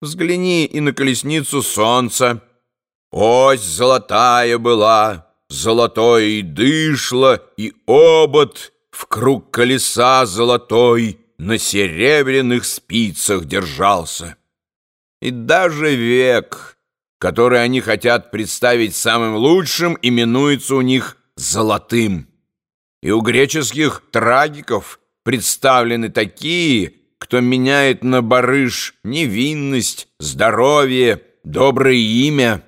Взгляни и на колесницу солнца. Ось золотая была, золотое и дышло, и обод в круг колеса золотой на серебряных спицах держался. И даже век, который они хотят представить самым лучшим, именуется у них золотым. И у греческих трагиков представлены такие, кто меняет на барыш невинность, здоровье, доброе имя.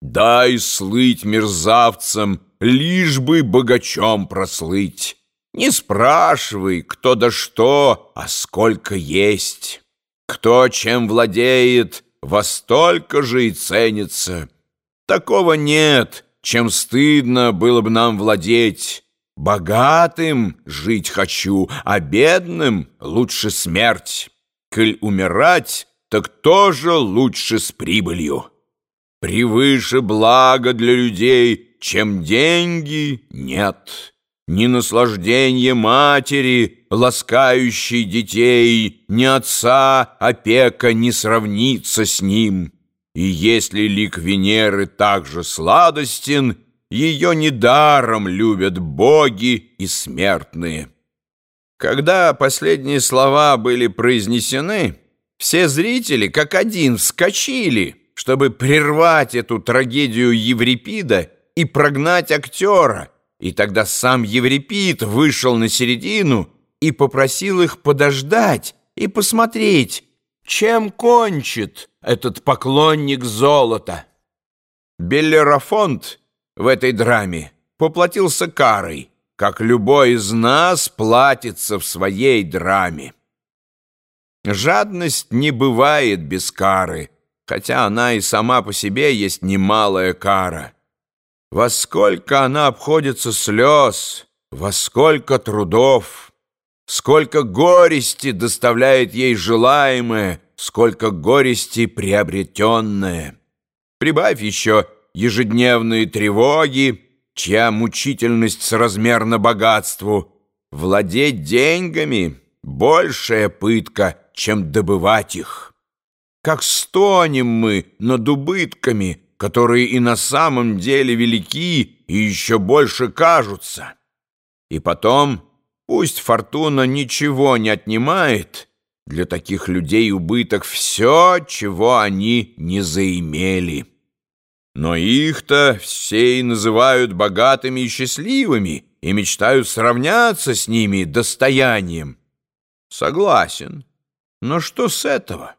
Дай слыть мерзавцам, лишь бы богачом прослыть. Не спрашивай, кто да что, а сколько есть. Кто чем владеет, во столько же и ценится. Такого нет, чем стыдно было бы нам владеть. Богатым жить хочу, а бедным лучше смерть. Коль умирать, так тоже лучше с прибылью. Превыше блага для людей, чем деньги, нет. Ни наслаждение матери, ласкающей детей, Ни отца опека не сравнится с ним. И если лик Венеры также сладостен, ее недаром любят боги и смертные. Когда последние слова были произнесены, все зрители как один вскочили, чтобы прервать эту трагедию Еврипида и прогнать актера, и тогда сам Еврипид вышел на середину и попросил их подождать и посмотреть, чем кончит этот поклонник золота. Беллерафонт — в этой драме поплатился карой, как любой из нас платится в своей драме. Жадность не бывает без кары, хотя она и сама по себе есть немалая кара. Во сколько она обходится слез, во сколько трудов, сколько горести доставляет ей желаемое, сколько горести приобретенное. Прибавь еще ежедневные тревоги, чья мучительность соразмерна богатству. Владеть деньгами — большая пытка, чем добывать их. Как стонем мы над убытками, которые и на самом деле велики и еще больше кажутся. И потом, пусть фортуна ничего не отнимает, для таких людей убыток все, чего они не заимели». Но их-то все и называют богатыми и счастливыми и мечтают сравняться с ними достоянием. Согласен. Но что с этого?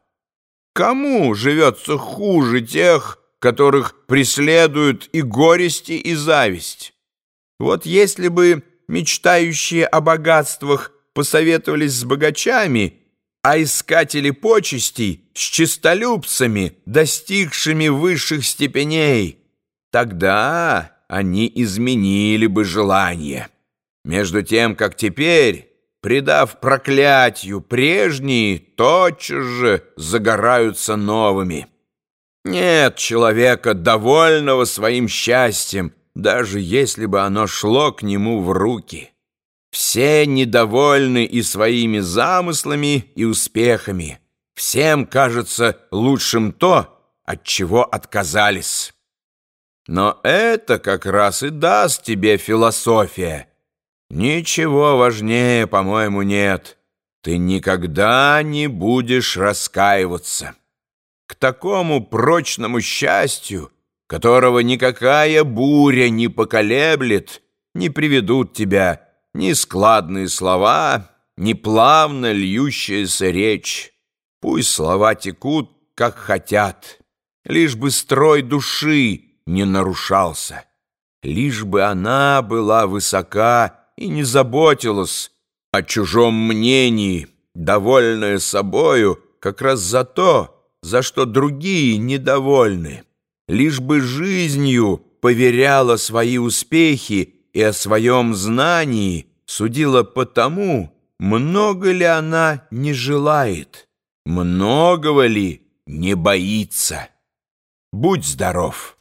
Кому живется хуже тех, которых преследуют и горести, и зависть? Вот если бы мечтающие о богатствах посоветовались с богачами а искатели почестей с чистолюбцами, достигшими высших степеней. Тогда они изменили бы желание. Между тем, как теперь, предав проклятию, прежние тотчас же загораются новыми. Нет человека, довольного своим счастьем, даже если бы оно шло к нему в руки». Все недовольны и своими замыслами, и успехами. Всем кажется лучшим то, от чего отказались. Но это как раз и даст тебе философия. Ничего важнее, по-моему, нет. Ты никогда не будешь раскаиваться. К такому прочному счастью, которого никакая буря не поколеблет, не приведут тебя ни складные слова, ни плавно льющаяся речь. Пусть слова текут, как хотят, лишь бы строй души не нарушался, лишь бы она была высока и не заботилась о чужом мнении, довольная собою как раз за то, за что другие недовольны, лишь бы жизнью поверяла свои успехи и о своем знании судила потому, много ли она не желает, многого ли не боится. Будь здоров!